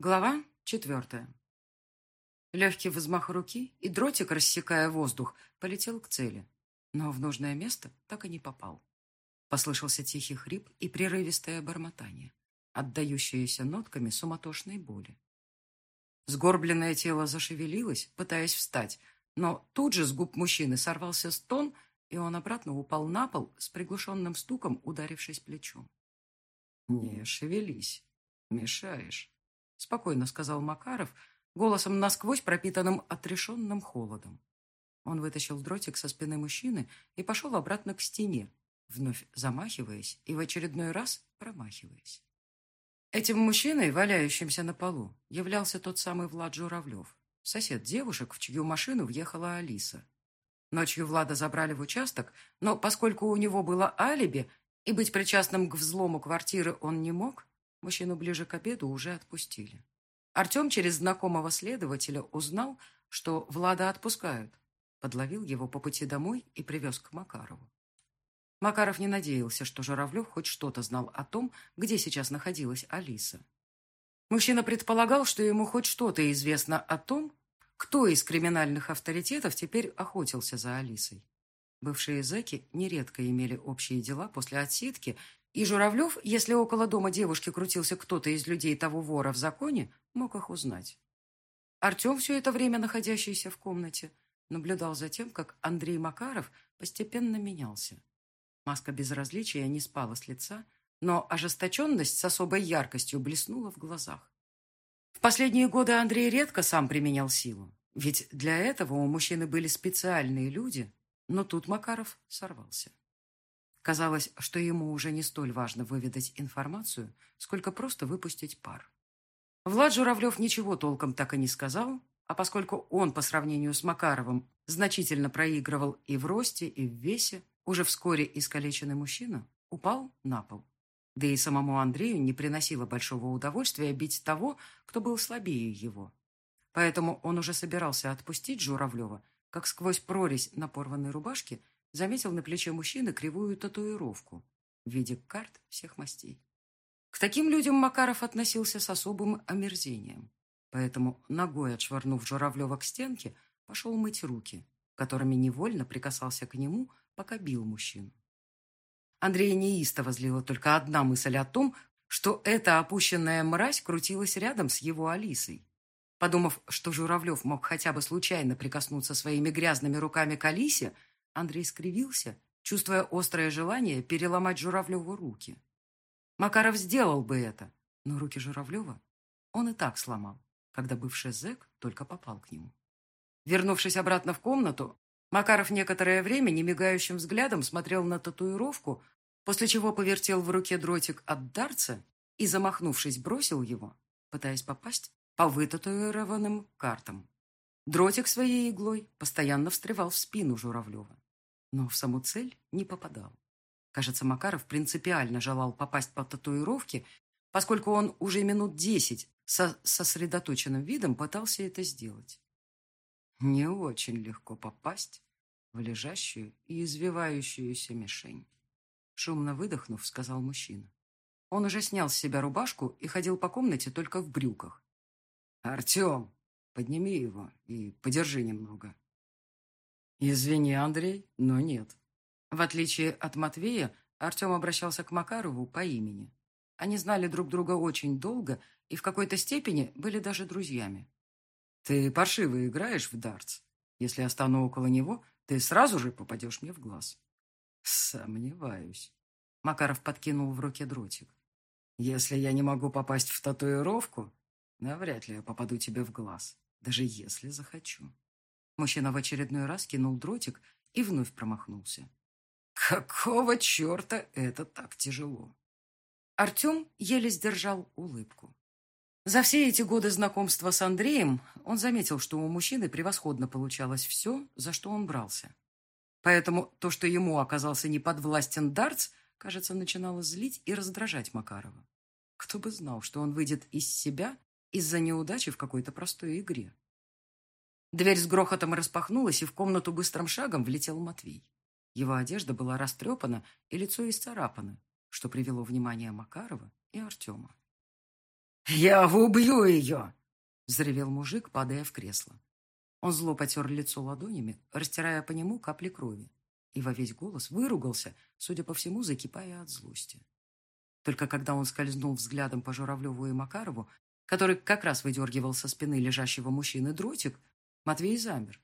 Глава четвертая. Легкий взмах руки, и дротик, рассекая воздух, полетел к цели. Но в нужное место так и не попал. Послышался тихий хрип и прерывистое бормотание, отдающееся нотками суматошной боли. Сгорбленное тело зашевелилось, пытаясь встать, но тут же с губ мужчины сорвался стон, и он обратно упал на пол с приглушенным стуком, ударившись плечом. «Не шевелись, мешаешь». — спокойно сказал Макаров, голосом насквозь пропитанным отрешенным холодом. Он вытащил дротик со спины мужчины и пошел обратно к стене, вновь замахиваясь и в очередной раз промахиваясь. Этим мужчиной, валяющимся на полу, являлся тот самый Влад Журавлев, сосед девушек, в чью машину въехала Алиса. Ночью Влада забрали в участок, но поскольку у него было алиби, и быть причастным к взлому квартиры он не мог, Мужчину ближе к обеду уже отпустили. Артем через знакомого следователя узнал, что Влада отпускают. Подловил его по пути домой и привез к Макарову. Макаров не надеялся, что Журавлев хоть что-то знал о том, где сейчас находилась Алиса. Мужчина предполагал, что ему хоть что-то известно о том, кто из криминальных авторитетов теперь охотился за Алисой. Бывшие зэки нередко имели общие дела после отсидки и Журавлев, если около дома девушки крутился кто-то из людей того вора в законе, мог их узнать. Артем, все это время находящийся в комнате, наблюдал за тем, как Андрей Макаров постепенно менялся. Маска безразличия не спала с лица, но ожесточенность с особой яркостью блеснула в глазах. В последние годы Андрей редко сам применял силу, ведь для этого у мужчины были специальные люди, но тут Макаров сорвался. Казалось, что ему уже не столь важно выведать информацию, сколько просто выпустить пар. Влад Журавлев ничего толком так и не сказал, а поскольку он по сравнению с Макаровым значительно проигрывал и в росте, и в весе, уже вскоре искалеченный мужчина упал на пол. Да и самому Андрею не приносило большого удовольствия бить того, кто был слабее его. Поэтому он уже собирался отпустить Журавлева, как сквозь прорезь на порванной рубашке заметил на плече мужчины кривую татуировку в виде карт всех мастей. К таким людям Макаров относился с особым омерзением, поэтому, ногой отшвырнув Журавлева к стенке, пошел мыть руки, которыми невольно прикасался к нему, пока бил мужчину. Андрея неистово злила только одна мысль о том, что эта опущенная мразь крутилась рядом с его Алисой. Подумав, что Журавлев мог хотя бы случайно прикоснуться своими грязными руками к Алисе, Андрей скривился, чувствуя острое желание переломать Журавлеву руки. Макаров сделал бы это, но руки Журавлева он и так сломал, когда бывший зэк только попал к нему. Вернувшись обратно в комнату, Макаров некоторое время немигающим взглядом смотрел на татуировку, после чего повертел в руке дротик от дарца и, замахнувшись, бросил его, пытаясь попасть по вытатуированным картам. Дротик своей иглой постоянно встревал в спину Журавлева но в саму цель не попадал. Кажется, Макаров принципиально желал попасть по татуировке, поскольку он уже минут десять со сосредоточенным видом пытался это сделать. Не очень легко попасть в лежащую и извивающуюся мишень. Шумно выдохнув, сказал мужчина. Он уже снял с себя рубашку и ходил по комнате только в брюках. «Артем, подними его и подержи немного», «Извини, Андрей, но нет». В отличие от Матвея, Артем обращался к Макарову по имени. Они знали друг друга очень долго и в какой-то степени были даже друзьями. «Ты паршиво играешь в дартс. Если я стану около него, ты сразу же попадешь мне в глаз». «Сомневаюсь». Макаров подкинул в руке дротик. «Если я не могу попасть в татуировку, навряд ли я попаду тебе в глаз, даже если захочу». Мужчина в очередной раз кинул дротик и вновь промахнулся. Какого черта это так тяжело? Артем еле сдержал улыбку. За все эти годы знакомства с Андреем он заметил, что у мужчины превосходно получалось все, за что он брался. Поэтому то, что ему оказался неподвластен дартс, кажется, начинало злить и раздражать Макарова. Кто бы знал, что он выйдет из себя из-за неудачи в какой-то простой игре. Дверь с грохотом распахнулась, и в комнату быстрым шагом влетел Матвей. Его одежда была растрепана и лицо исцарапано, что привело внимание Макарова и Артема. «Я убью ее!» — взревел мужик, падая в кресло. Он зло потер лицо ладонями, растирая по нему капли крови, и во весь голос выругался, судя по всему, закипая от злости. Только когда он скользнул взглядом по Журавлеву и Макарову, который как раз выдергивал со спины лежащего мужчины дротик, Матвей замер.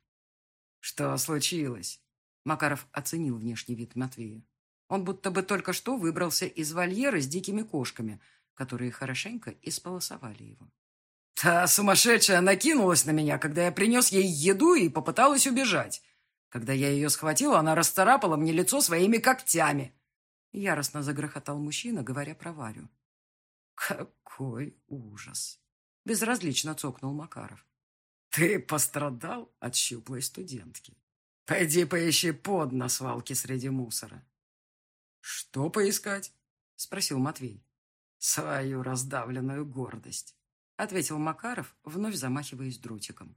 «Что случилось?» Макаров оценил внешний вид Матвея. Он будто бы только что выбрался из вольера с дикими кошками, которые хорошенько исполосовали его. Та сумасшедшая накинулась на меня, когда я принес ей еду и попыталась убежать. Когда я ее схватил, она расцарапала мне лицо своими когтями. Яростно загрохотал мужчина, говоря про Варю. Какой ужас! Безразлично цокнул Макаров. Ты пострадал от щуплой студентки. Пойди поищи под на свалке среди мусора. Что поискать? Спросил Матвей. Свою раздавленную гордость ответил Макаров, вновь замахиваясь дротиком.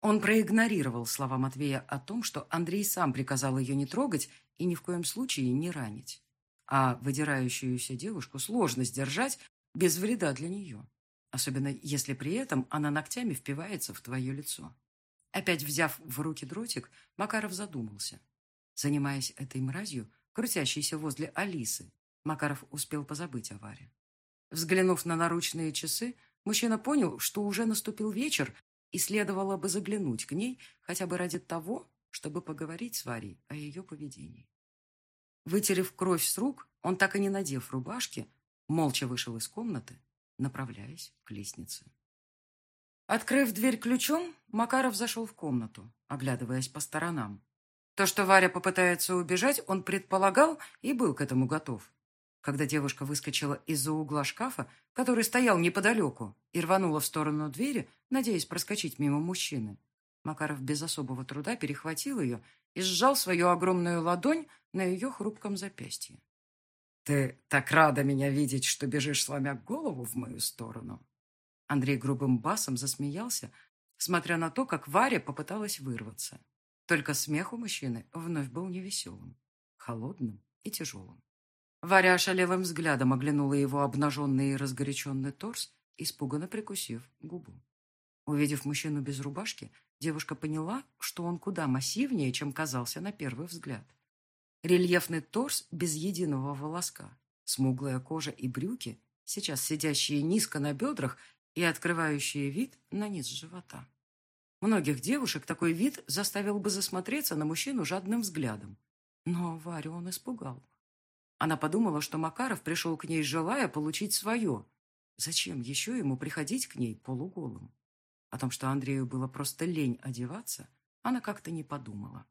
Он проигнорировал слова Матвея о том, что Андрей сам приказал ее не трогать и ни в коем случае не ранить. А выдирающуюся девушку сложно сдержать без вреда для нее, особенно если при этом она ногтями впивается в твое лицо. Опять взяв в руки дротик, Макаров задумался. Занимаясь этой мразью, крутящейся возле Алисы, Макаров успел позабыть о Варе. Взглянув на наручные часы, Мужчина понял, что уже наступил вечер, и следовало бы заглянуть к ней хотя бы ради того, чтобы поговорить с Варей о ее поведении. Вытерев кровь с рук, он, так и не надев рубашки, молча вышел из комнаты, направляясь к лестнице. Открыв дверь ключом, Макаров зашел в комнату, оглядываясь по сторонам. То, что Варя попытается убежать, он предполагал и был к этому готов когда девушка выскочила из-за угла шкафа, который стоял неподалеку, и рванула в сторону двери, надеясь проскочить мимо мужчины. Макаров без особого труда перехватил ее и сжал свою огромную ладонь на ее хрупком запястье. «Ты так рада меня видеть, что бежишь, сломя голову в мою сторону!» Андрей грубым басом засмеялся, смотря на то, как Варя попыталась вырваться. Только смех у мужчины вновь был невеселым, холодным и тяжелым. Варя ошалелым взглядом оглянула его обнаженный и разгоряченный торс, испуганно прикусив губу. Увидев мужчину без рубашки, девушка поняла, что он куда массивнее, чем казался на первый взгляд. Рельефный торс без единого волоска, смуглая кожа и брюки, сейчас сидящие низко на бедрах и открывающие вид на низ живота. Многих девушек такой вид заставил бы засмотреться на мужчину жадным взглядом. Но Варю он испугал. Она подумала, что Макаров пришел к ней, желая получить свое. Зачем еще ему приходить к ней полуголым? О том, что Андрею было просто лень одеваться, она как-то не подумала.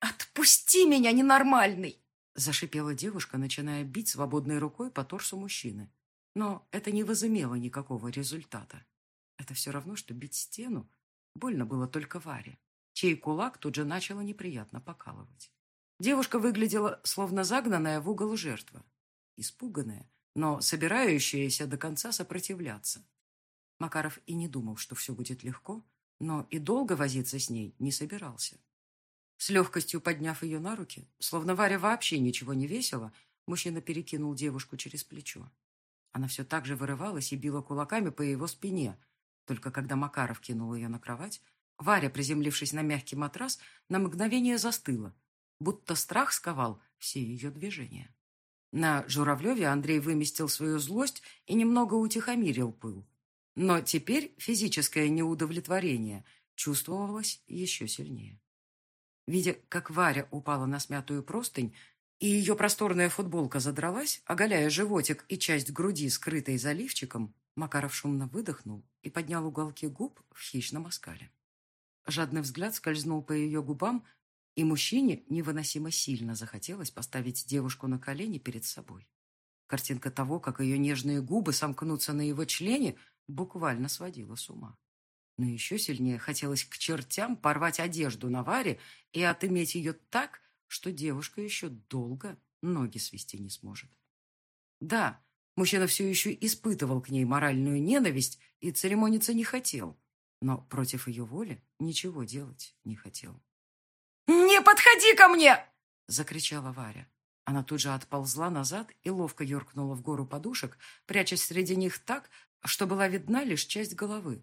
«Отпусти меня, ненормальный!» Зашипела девушка, начиная бить свободной рукой по торсу мужчины. Но это не возымело никакого результата. Это все равно, что бить стену. Больно было только Варе, чей кулак тут же начало неприятно покалывать. Девушка выглядела словно загнанная в угол жертва. Испуганная, но собирающаяся до конца сопротивляться. Макаров и не думал, что все будет легко, но и долго возиться с ней не собирался. С легкостью подняв ее на руки, словно Варя вообще ничего не весила, мужчина перекинул девушку через плечо. Она все так же вырывалась и била кулаками по его спине. Только когда Макаров кинул ее на кровать, Варя, приземлившись на мягкий матрас, на мгновение застыла – будто страх сковал все ее движения. На Журавлеве Андрей выместил свою злость и немного утихомирил пыл. Но теперь физическое неудовлетворение чувствовалось еще сильнее. Видя, как Варя упала на смятую простынь, и ее просторная футболка задралась, оголяя животик и часть груди, скрытой заливчиком, Макаров шумно выдохнул и поднял уголки губ в хищном оскале. Жадный взгляд скользнул по ее губам, и мужчине невыносимо сильно захотелось поставить девушку на колени перед собой. Картинка того, как ее нежные губы сомкнутся на его члене, буквально сводила с ума. Но еще сильнее хотелось к чертям порвать одежду на Варе и отыметь ее так, что девушка еще долго ноги свести не сможет. Да, мужчина все еще испытывал к ней моральную ненависть и церемониться не хотел, но против ее воли ничего делать не хотел. «Не подходи ко мне!» — закричала Варя. Она тут же отползла назад и ловко юркнула в гору подушек, прячась среди них так, что была видна лишь часть головы.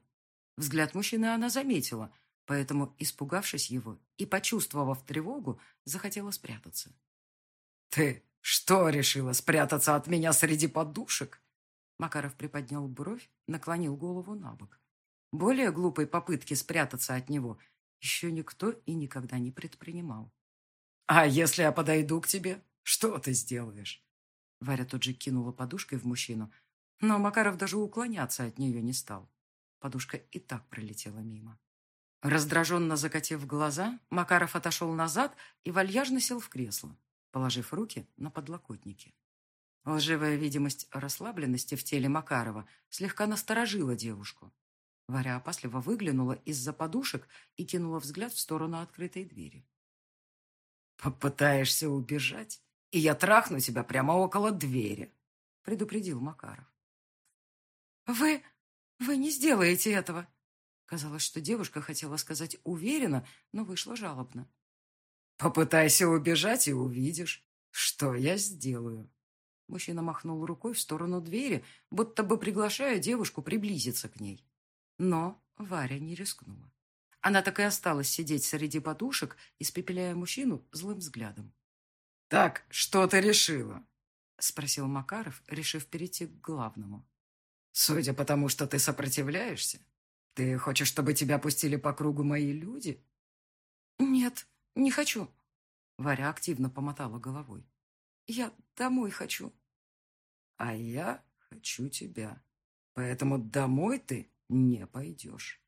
Взгляд мужчины она заметила, поэтому, испугавшись его и почувствовав тревогу, захотела спрятаться. «Ты что, решила спрятаться от меня среди подушек?» Макаров приподнял бровь, наклонил голову на бок. Более глупой попытки спрятаться от него еще никто и никогда не предпринимал. «А если я подойду к тебе, что ты сделаешь?» Варя тут же кинула подушкой в мужчину, но Макаров даже уклоняться от нее не стал. Подушка и так пролетела мимо. Раздраженно закатив глаза, Макаров отошел назад и вальяжно сел в кресло, положив руки на подлокотники. Лживая видимость расслабленности в теле Макарова слегка насторожила девушку. Варя опасливо выглянула из-за подушек и кинула взгляд в сторону открытой двери. «Попытаешься убежать, и я трахну тебя прямо около двери», — предупредил Макаров. «Вы... вы не сделаете этого!» Казалось, что девушка хотела сказать уверенно, но вышла жалобно. «Попытайся убежать и увидишь, что я сделаю». Мужчина махнул рукой в сторону двери, будто бы приглашая девушку приблизиться к ней. Но Варя не рискнула. Она так и осталась сидеть среди подушек, испепеляя мужчину злым взглядом. «Так, что ты решила?» — спросил Макаров, решив перейти к главному. «Судя по тому, что ты сопротивляешься, ты хочешь, чтобы тебя пустили по кругу мои люди?» «Нет, не хочу», — Варя активно помотала головой. «Я домой хочу». «А я хочу тебя. Поэтому домой ты не пойдешь».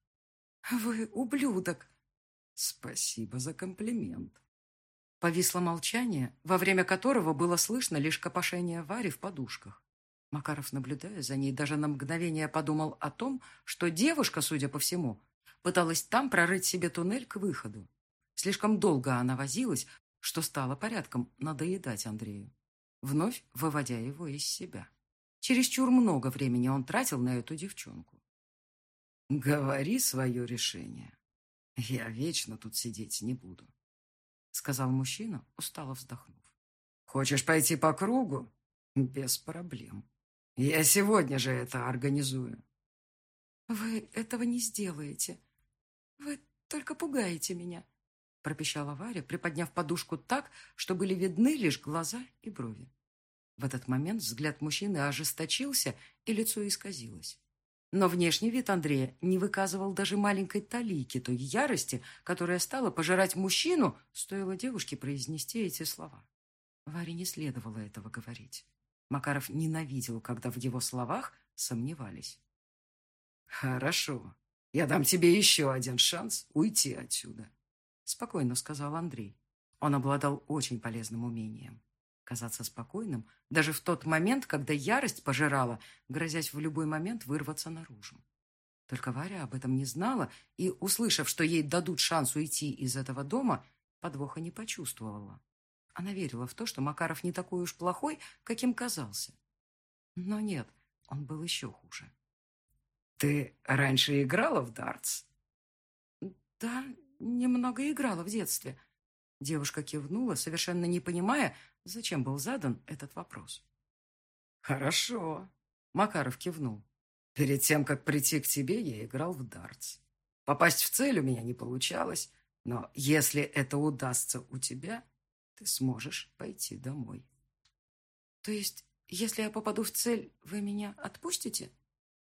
«Вы ублюдок!» «Спасибо за комплимент». Повисло молчание, во время которого было слышно лишь копошение Вари в подушках. Макаров, наблюдая за ней, даже на мгновение подумал о том, что девушка, судя по всему, пыталась там прорыть себе туннель к выходу. Слишком долго она возилась, что стало порядком надоедать Андрею, вновь выводя его из себя. Чересчур много времени он тратил на эту девчонку. «Говори свое решение. Я вечно тут сидеть не буду», — сказал мужчина, устало вздохнув. «Хочешь пойти по кругу? Без проблем. Я сегодня же это организую». «Вы этого не сделаете. Вы только пугаете меня», — пропищала Варя, приподняв подушку так, что были видны лишь глаза и брови. В этот момент взгляд мужчины ожесточился, и лицо исказилось. Но внешний вид Андрея не выказывал даже маленькой талики той ярости, которая стала пожирать мужчину, стоило девушке произнести эти слова. Варе не следовало этого говорить. Макаров ненавидел, когда в его словах сомневались. «Хорошо, я дам тебе еще один шанс уйти отсюда», — спокойно сказал Андрей. Он обладал очень полезным умением казаться спокойным даже в тот момент, когда ярость пожирала, грозясь в любой момент вырваться наружу. Только Варя об этом не знала и, услышав, что ей дадут шанс уйти из этого дома, подвоха не почувствовала. Она верила в то, что Макаров не такой уж плохой, каким казался. Но нет, он был еще хуже. «Ты раньше играла в дартс?» «Да, немного играла в детстве», Девушка кивнула, совершенно не понимая, зачем был задан этот вопрос. «Хорошо», — Макаров кивнул. «Перед тем, как прийти к тебе, я играл в дартс. Попасть в цель у меня не получалось, но если это удастся у тебя, ты сможешь пойти домой». «То есть, если я попаду в цель, вы меня отпустите?»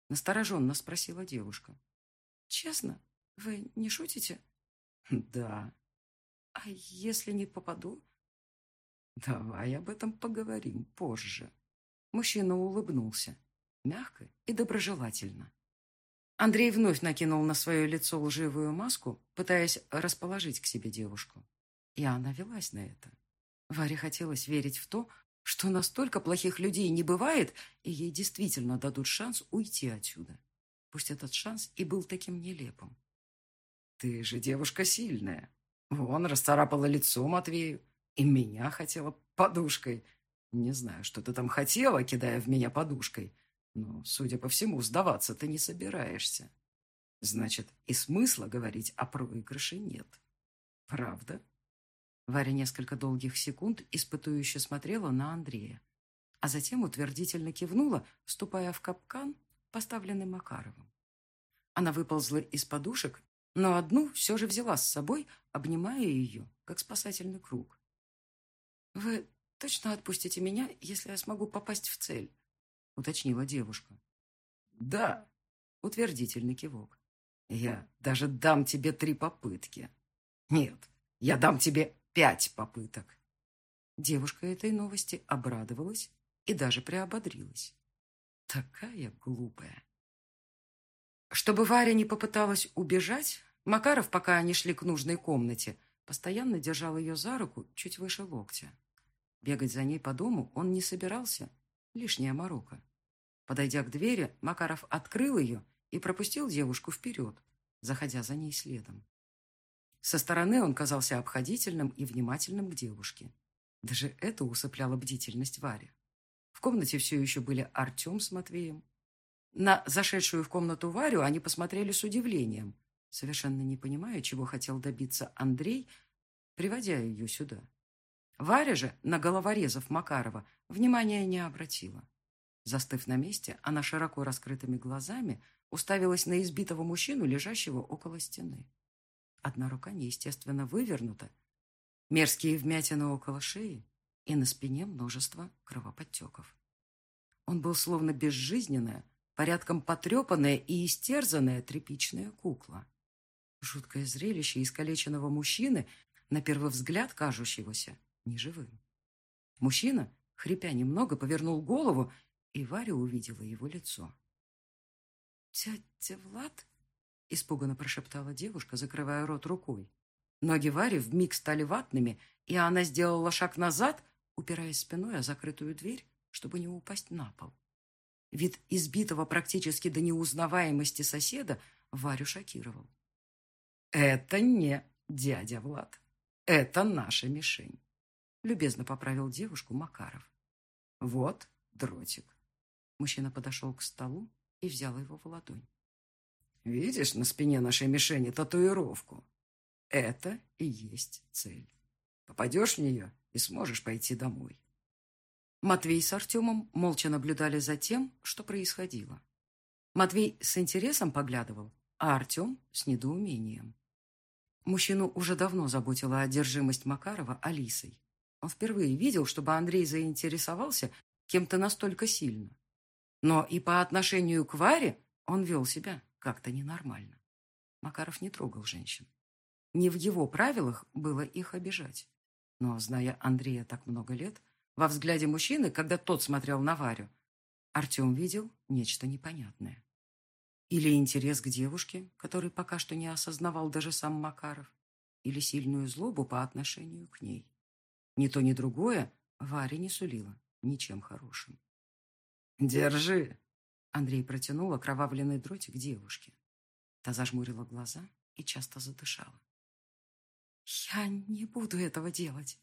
Настороженно спросила девушка. «Честно? Вы не шутите?» «Да», а если не попаду? Давай об этом поговорим позже. Мужчина улыбнулся, мягко и доброжелательно. Андрей вновь накинул на свое лицо лживую маску, пытаясь расположить к себе девушку. И она велась на это. Варе хотелось верить в то, что настолько плохих людей не бывает, и ей действительно дадут шанс уйти отсюда. Пусть этот шанс и был таким нелепым. «Ты же девушка сильная», Вон расцарапала лицо Матвею. И меня хотела подушкой. Не знаю, что ты там хотела, кидая в меня подушкой. Но, судя по всему, сдаваться ты не собираешься. Значит, и смысла говорить о проигрыше нет. Правда? Варя несколько долгих секунд испытующе смотрела на Андрея, а затем утвердительно кивнула, вступая в капкан, поставленный Макаровым. Она выползла из подушек, но одну все же взяла с собой, обнимая ее, как спасательный круг. «Вы точно отпустите меня, если я смогу попасть в цель?» — уточнила девушка. «Да», — утвердительный кивок. «Я даже дам тебе три попытки. Нет, я дам тебе пять попыток». Девушка этой новости обрадовалась и даже приободрилась. Такая глупая. Чтобы Варя не попыталась убежать, Макаров, пока они шли к нужной комнате, постоянно держал ее за руку чуть выше локтя. Бегать за ней по дому он не собирался. Лишняя морока. Подойдя к двери, Макаров открыл ее и пропустил девушку вперед, заходя за ней следом. Со стороны он казался обходительным и внимательным к девушке. Даже это усыпляло бдительность Вари. В комнате все еще были Артем с Матвеем. На зашедшую в комнату Варю они посмотрели с удивлением, совершенно не понимая, чего хотел добиться Андрей, приводя ее сюда. Варя же на головорезов Макарова внимания не обратила. Застыв на месте, она широко раскрытыми глазами уставилась на избитого мужчину, лежащего около стены. Одна рука неестественно вывернута, мерзкие вмятины около шеи и на спине множество кровоподтеков. Он был словно безжизненная, порядком потрепанная и истерзанная тряпичная кукла. Жуткое зрелище искалеченного мужчины, на первый взгляд кажущегося неживым. Мужчина, хрипя немного, повернул голову, и Варя увидела его лицо. «Дядя Влад?» — испуганно прошептала девушка, закрывая рот рукой. Ноги Вари вмиг стали ватными, и она сделала шаг назад, упираясь спиной о закрытую дверь, чтобы не упасть на пол. Вид избитого практически до неузнаваемости соседа Варю шокировал. «Это не дядя Влад. Это наша мишень», — любезно поправил девушку Макаров. «Вот дротик». Мужчина подошел к столу и взял его в ладонь. «Видишь на спине нашей мишени татуировку? Это и есть цель. Попадешь в нее и сможешь пойти домой». Матвей с Артемом молча наблюдали за тем, что происходило. Матвей с интересом поглядывал, а Артем с недоумением. Мужчину уже давно заботила одержимость Макарова Алисой. Он впервые видел, чтобы Андрей заинтересовался кем-то настолько сильно. Но и по отношению к Варе он вел себя как-то ненормально. Макаров не трогал женщин. Не в его правилах было их обижать. Но, зная Андрея так много лет, во взгляде мужчины, когда тот смотрел на Варю, Артем видел нечто непонятное. Или интерес к девушке, который пока что не осознавал даже сам Макаров, или сильную злобу по отношению к ней. Ни то, ни другое Варе не сулило ничем хорошим. «Держи!» Андрей протянул окровавленный дротик девушке. Та зажмурила глаза и часто задышала. «Я не буду этого делать!»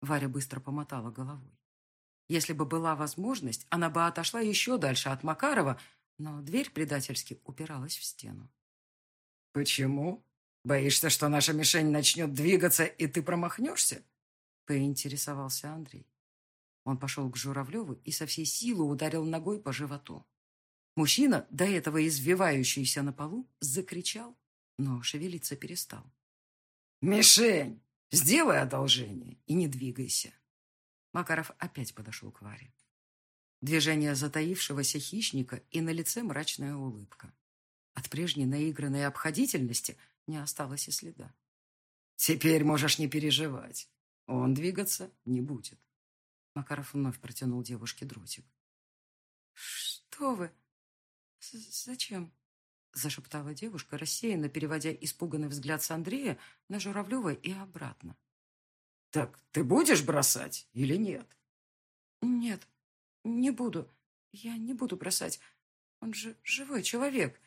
Варя быстро помотала головой. Если бы была возможность, она бы отошла еще дальше от Макарова, но дверь предательски упиралась в стену. «Почему? Боишься, что наша мишень начнет двигаться, и ты промахнешься?» поинтересовался Андрей. Он пошел к Журавлеву и со всей силы ударил ногой по животу. Мужчина, до этого извивающийся на полу, закричал, но шевелиться перестал. «Мишень!» Сделай одолжение и не двигайся. Макаров опять подошел к Варе. Движение затаившегося хищника и на лице мрачная улыбка. От прежней наигранной обходительности не осталось и следа. «Теперь можешь не переживать. Он двигаться не будет». Макаров вновь протянул девушке дротик. «Что вы? Зачем?» зашептала девушка, рассеянно переводя испуганный взгляд с Андрея на Журавлева и обратно. «Так ты будешь бросать или нет?» «Нет, не буду. Я не буду бросать. Он же живой человек!»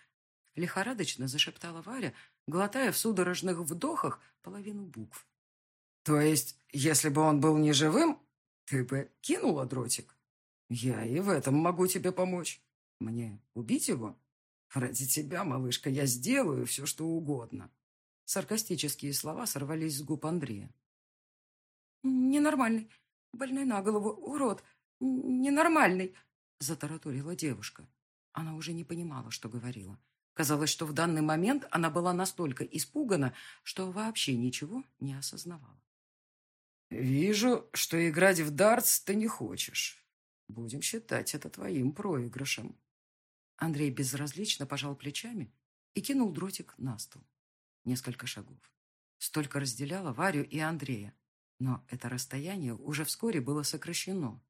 Лихорадочно зашептала Варя, глотая в судорожных вдохах половину букв. «То есть, если бы он был не живым, ты бы кинула дротик? Я и в этом могу тебе помочь. Мне убить его?» «Ради тебя, малышка, я сделаю все, что угодно». Саркастические слова сорвались с губ Андрея. ненормальный, больной на голову, урод, ненормальный», затараторила девушка. Она уже не понимала, что говорила. Казалось, что в данный момент она была настолько испугана, что вообще ничего не осознавала. «Вижу, что играть в дартс ты не хочешь. Будем считать это твоим проигрышем». Андрей безразлично пожал плечами и кинул дротик на стол. Несколько шагов. Столько разделяло Варю и Андрея. Но это расстояние уже вскоре было сокращено.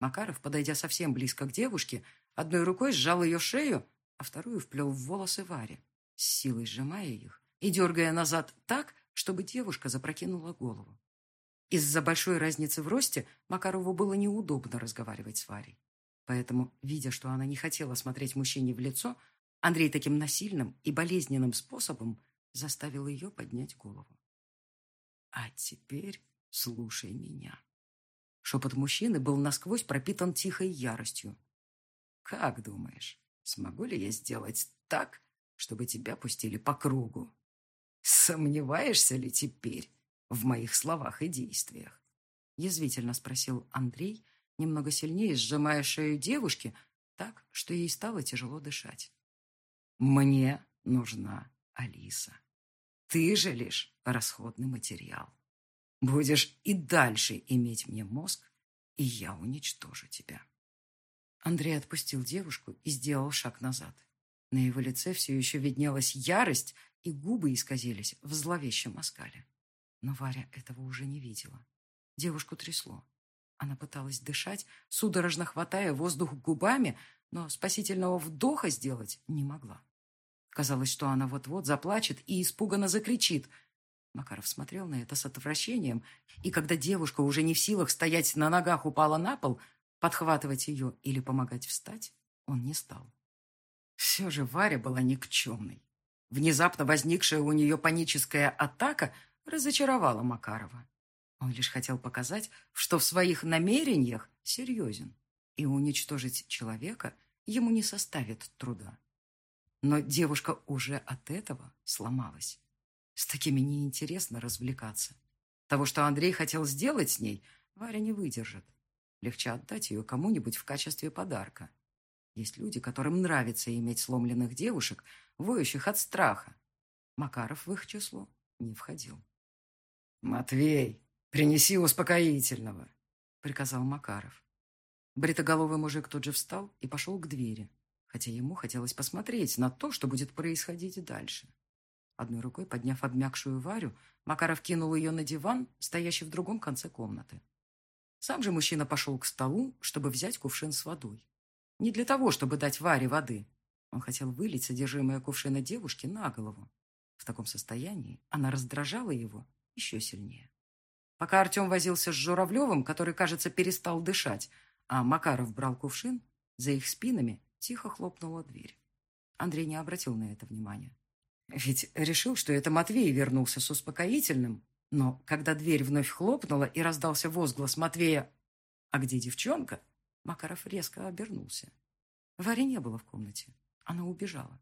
Макаров, подойдя совсем близко к девушке, одной рукой сжал ее шею, а вторую вплел в волосы Варе, с силой сжимая их и дергая назад так, чтобы девушка запрокинула голову. Из-за большой разницы в росте Макарову было неудобно разговаривать с Варей. Поэтому, видя, что она не хотела смотреть мужчине в лицо, Андрей таким насильным и болезненным способом заставил ее поднять голову. «А теперь слушай меня». Шепот мужчины был насквозь пропитан тихой яростью. «Как думаешь, смогу ли я сделать так, чтобы тебя пустили по кругу? Сомневаешься ли теперь в моих словах и действиях?» Язвительно спросил Андрей, немного сильнее сжимая шею девушки, так, что ей стало тяжело дышать. «Мне нужна Алиса. Ты же лишь расходный материал. Будешь и дальше иметь мне мозг, и я уничтожу тебя. Андрей отпустил девушку и сделал шаг назад. На его лице все еще виднелась ярость, и губы исказились в зловещем оскале. Но Варя этого уже не видела. Девушку трясло. Она пыталась дышать, судорожно хватая воздух губами, но спасительного вдоха сделать не могла. Казалось, что она вот-вот заплачет и испуганно закричит. Макаров смотрел на это с отвращением, и когда девушка уже не в силах стоять на ногах упала на пол, подхватывать ее или помогать встать он не стал. Все же Варя была никчемной. Внезапно возникшая у нее паническая атака разочаровала Макарова. Он лишь хотел показать, что в своих намерениях серьезен, и уничтожить человека ему не составит труда. Но девушка уже от этого сломалась. С такими неинтересно развлекаться. Того, что Андрей хотел сделать с ней, Варя не выдержит. Легче отдать ее кому-нибудь в качестве подарка. Есть люди, которым нравится иметь сломленных девушек, воющих от страха. Макаров в их число не входил. «Матвей, принеси успокоительного», — приказал Макаров. Бритоголовый мужик тут же встал и пошел к двери хотя ему хотелось посмотреть на то, что будет происходить дальше. Одной рукой подняв обмякшую Варю, Макаров кинул ее на диван, стоящий в другом конце комнаты. Сам же мужчина пошел к столу, чтобы взять кувшин с водой. Не для того, чтобы дать Варе воды. Он хотел вылить содержимое кувшина девушке на голову. В таком состоянии она раздражала его еще сильнее. Пока Артем возился с Журавлевым, который, кажется, перестал дышать, а Макаров брал кувшин, за их спинами Тихо хлопнула дверь. Андрей не обратил на это внимания. Ведь решил, что это Матвей вернулся с успокоительным. Но когда дверь вновь хлопнула и раздался возглас Матвея «А где девчонка?», Макаров резко обернулся. Вари не было в комнате. Она убежала.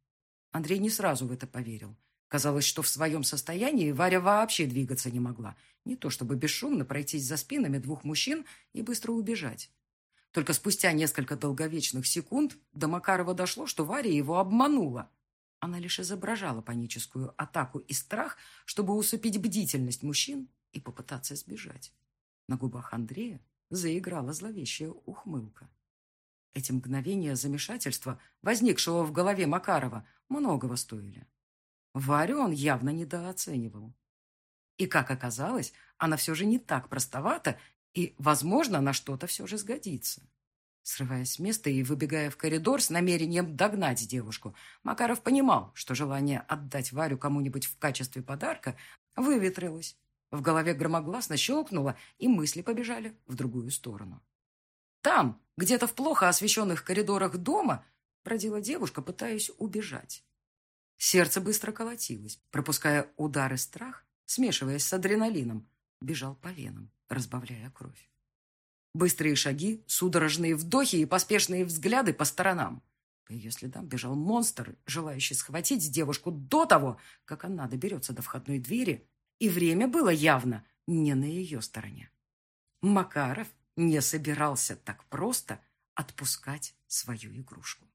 Андрей не сразу в это поверил. Казалось, что в своем состоянии Варя вообще двигаться не могла. Не то чтобы бесшумно пройтись за спинами двух мужчин и быстро убежать. Только спустя несколько долговечных секунд до Макарова дошло, что Варя его обманула. Она лишь изображала паническую атаку и страх, чтобы усыпить бдительность мужчин и попытаться сбежать. На губах Андрея заиграла зловещая ухмылка. Эти мгновения замешательства, возникшего в голове Макарова, многого стоили. Варю он явно недооценивал. И, как оказалось, она все же не так простовата и, возможно, на что-то все же сгодится. Срываясь с места и выбегая в коридор с намерением догнать девушку, Макаров понимал, что желание отдать Варю кому-нибудь в качестве подарка выветрилось. В голове громогласно щелкнуло, и мысли побежали в другую сторону. Там, где-то в плохо освещенных коридорах дома, бродила девушка, пытаясь убежать. Сердце быстро колотилось, пропуская удары страх, смешиваясь с адреналином, бежал по венам разбавляя кровь. Быстрые шаги, судорожные вдохи и поспешные взгляды по сторонам. По ее следам бежал монстр, желающий схватить девушку до того, как она доберется до входной двери, и время было явно не на ее стороне. Макаров не собирался так просто отпускать свою игрушку.